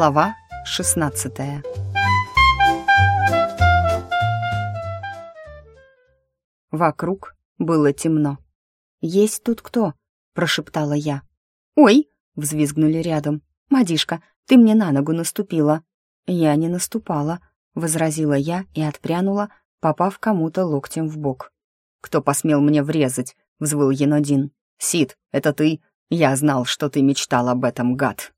Глава 16 Вокруг было темно. «Есть тут кто?» — прошептала я. «Ой!» — взвизгнули рядом. «Мадишка, ты мне на ногу наступила». «Я не наступала», — возразила я и отпрянула, попав кому-то локтем в бок. «Кто посмел мне врезать?» — взвыл Енодин. «Сид, это ты? Я знал, что ты мечтал об этом, гад».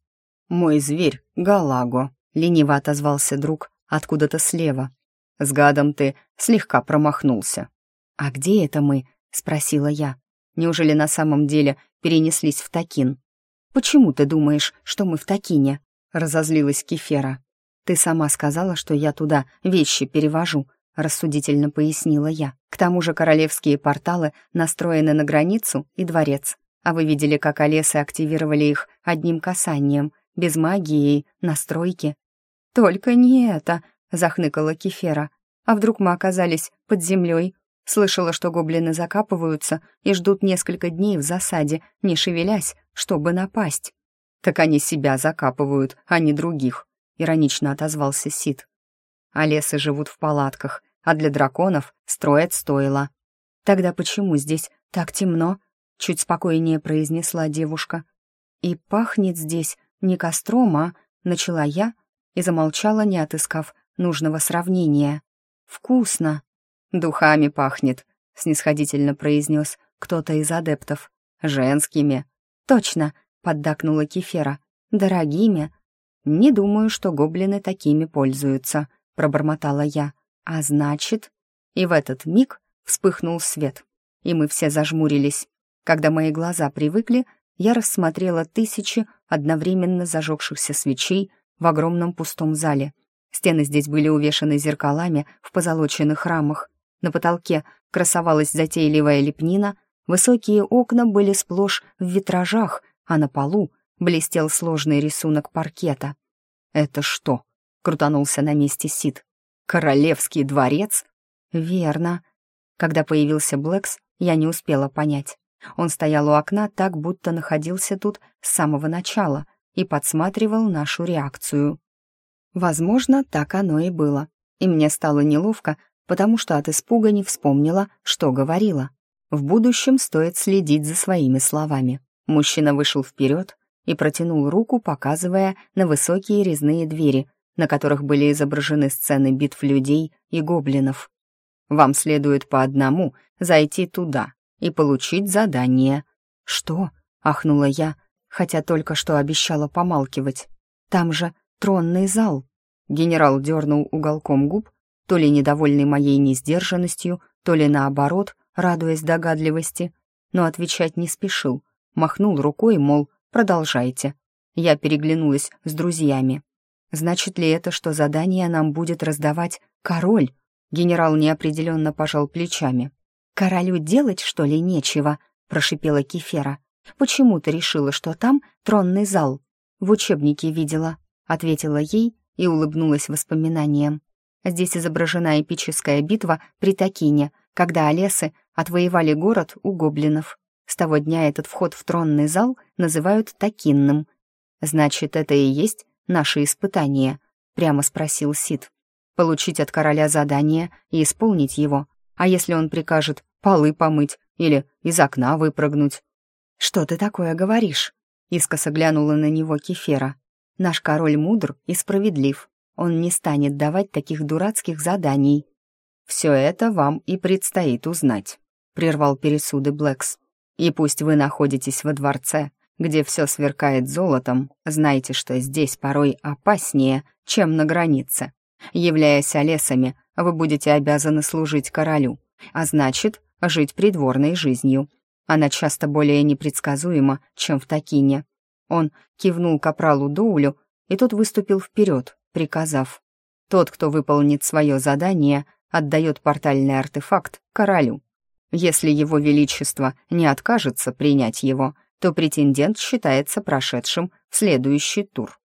«Мой зверь, Галаго», — лениво отозвался друг откуда-то слева. «С гадом ты слегка промахнулся». «А где это мы?» — спросила я. «Неужели на самом деле перенеслись в Такин?» «Почему ты думаешь, что мы в Такине?» — разозлилась Кефера. «Ты сама сказала, что я туда вещи перевожу», — рассудительно пояснила я. «К тому же королевские порталы настроены на границу и дворец. А вы видели, как Олесы активировали их одним касанием, без магии и настройки?» «Только не это», — захныкала Кефера. «А вдруг мы оказались под землей? Слышала, что гоблины закапываются и ждут несколько дней в засаде, не шевелясь, чтобы напасть». «Так они себя закапывают, а не других», — иронично отозвался Сид а лесы живут в палатках, а для драконов строят стойла. «Тогда почему здесь так темно?» — чуть спокойнее произнесла девушка. «И пахнет здесь не костром, а...» — начала я и замолчала, не отыскав нужного сравнения. «Вкусно!» «Духами пахнет», — снисходительно произнес кто-то из адептов. «Женскими». «Точно», — поддакнула Кефера. «Дорогими». «Не думаю, что гоблины такими пользуются», — пробормотала я. «А значит...» И в этот миг вспыхнул свет, и мы все зажмурились. Когда мои глаза привыкли, я рассмотрела тысячи одновременно зажегшихся свечей в огромном пустом зале. Стены здесь были увешаны зеркалами в позолоченных рамах. На потолке красовалась затейливая лепнина, высокие окна были сплошь в витражах, а на полу блестел сложный рисунок паркета. «Это что?» крутанулся на месте Сид. «Королевский дворец?» «Верно». Когда появился Блэкс, я не успела понять. Он стоял у окна так, будто находился тут с самого начала и подсматривал нашу реакцию. Возможно, так оно и было. И мне стало неловко, потому что от испуга не вспомнила, что говорила. В будущем стоит следить за своими словами. Мужчина вышел вперед и протянул руку, показывая на высокие резные двери, на которых были изображены сцены битв людей и гоблинов. Вам следует по одному зайти туда и получить задание. «Что?» — ахнула я, хотя только что обещала помалкивать. «Там же тронный зал». Генерал дернул уголком губ, то ли недовольный моей несдержанностью, то ли наоборот, радуясь догадливости, но отвечать не спешил, махнул рукой, мол, продолжайте. Я переглянулась с друзьями. Значит ли это, что задание нам будет раздавать король? Генерал неопределенно пожал плечами. «Королю делать, что ли, нечего?» — прошипела Кефера. «Почему ты решила, что там тронный зал?» «В учебнике видела», — ответила ей и улыбнулась воспоминаниям. Здесь изображена эпическая битва при Такине, когда Олесы отвоевали город у гоблинов. С того дня этот вход в тронный зал называют Такинным. Значит, это и есть наши испытания?» — прямо спросил Сид. «Получить от короля задание и исполнить его. А если он прикажет полы помыть или из окна выпрыгнуть?» «Что ты такое говоришь?» — искоса глянула на него Кефера. «Наш король мудр и справедлив. Он не станет давать таких дурацких заданий». «Все это вам и предстоит узнать», — прервал пересуды Блэкс. «И пусть вы находитесь во дворце, где все сверкает золотом, знайте, что здесь порой опаснее, чем на границе. Являясь олесами, вы будете обязаны служить королю, а значит, жить придворной жизнью. Она часто более непредсказуема, чем в Такине. Он кивнул капралу Доулю, и тот выступил вперед, приказав. Тот, кто выполнит свое задание, отдает портальный артефакт королю. Если его величество не откажется принять его, то претендент считается прошедшим в следующий тур.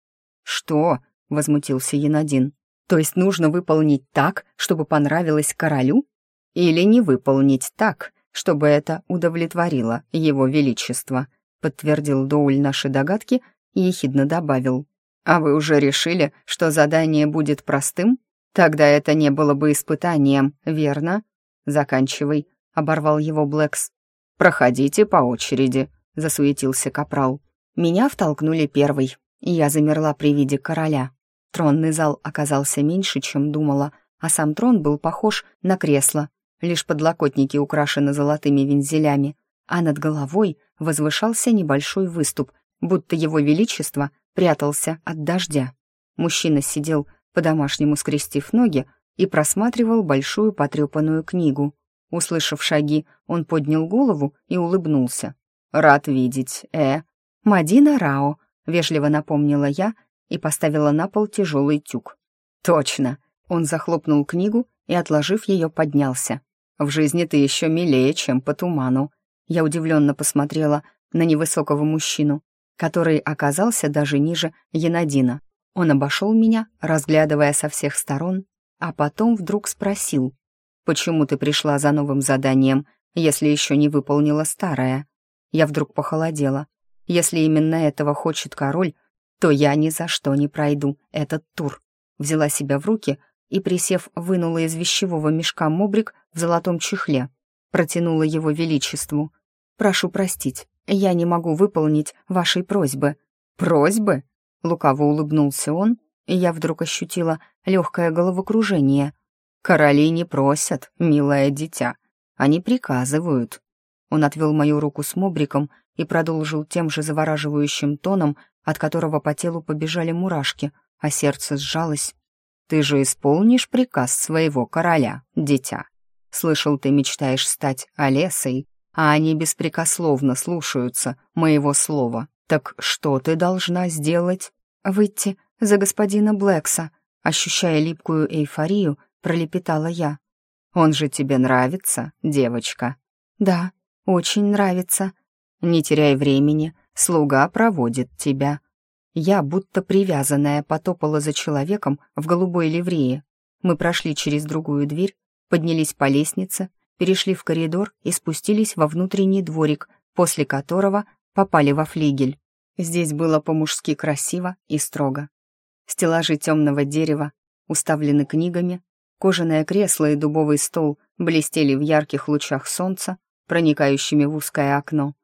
«Что?» — возмутился Янадин. «То есть нужно выполнить так, чтобы понравилось королю? Или не выполнить так, чтобы это удовлетворило его величество?» — подтвердил Доуль наши догадки и ехидно добавил. «А вы уже решили, что задание будет простым? Тогда это не было бы испытанием, верно?» «Заканчивай», — оборвал его Блэкс. «Проходите по очереди», — засуетился Капрал. Меня втолкнули первой, и я замерла при виде короля. Тронный зал оказался меньше, чем думала, а сам трон был похож на кресло. Лишь подлокотники украшены золотыми вензелями, а над головой возвышался небольшой выступ, будто его величество прятался от дождя. Мужчина сидел, по-домашнему скрестив ноги, и просматривал большую потрепанную книгу. Услышав шаги, он поднял голову и улыбнулся. «Рад видеть, э?» «Мадина Рао», — вежливо напомнила я и поставила на пол тяжелый тюк. «Точно!» — он захлопнул книгу и, отложив ее, поднялся. «В жизни ты еще милее, чем по туману». Я удивленно посмотрела на невысокого мужчину, который оказался даже ниже Янадина. Он обошел меня, разглядывая со всех сторон, а потом вдруг спросил, «Почему ты пришла за новым заданием, если еще не выполнила старое?» Я вдруг похолодела. Если именно этого хочет король, то я ни за что не пройду этот тур. Взяла себя в руки и, присев, вынула из вещевого мешка мобрик в золотом чехле. Протянула его величеству. «Прошу простить, я не могу выполнить вашей просьбы». «Просьбы?» — лукаво улыбнулся он, и я вдруг ощутила легкое головокружение. «Короли не просят, милое дитя, они приказывают». Он отвел мою руку с мобриком и продолжил тем же завораживающим тоном, от которого по телу побежали мурашки, а сердце сжалось. «Ты же исполнишь приказ своего короля, дитя. Слышал, ты мечтаешь стать Олесой, а они беспрекословно слушаются моего слова. Так что ты должна сделать?» «Выйти за господина Блэкса», ощущая липкую эйфорию, пролепетала я. «Он же тебе нравится, девочка?» «Да, очень нравится», не теряй времени, слуга проводит тебя». Я, будто привязанная, потопала за человеком в голубой ливрее. Мы прошли через другую дверь, поднялись по лестнице, перешли в коридор и спустились во внутренний дворик, после которого попали во флигель. Здесь было по-мужски красиво и строго. Стеллажи темного дерева уставлены книгами, кожаное кресло и дубовый стол блестели в ярких лучах солнца, проникающими в узкое окно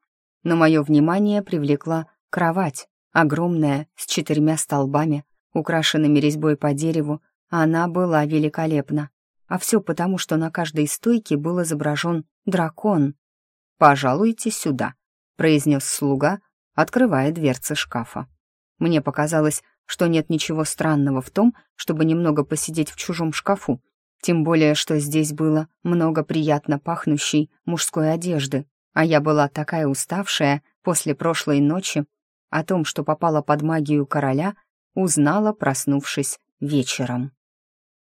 но мое внимание привлекла кровать, огромная, с четырьмя столбами, украшенными резьбой по дереву, она была великолепна. А все потому, что на каждой стойке был изображен дракон. «Пожалуйте сюда», — произнес слуга, открывая дверцы шкафа. Мне показалось, что нет ничего странного в том, чтобы немного посидеть в чужом шкафу, тем более, что здесь было много приятно пахнущей мужской одежды, а я была такая уставшая после прошлой ночи, о том, что попала под магию короля, узнала, проснувшись вечером.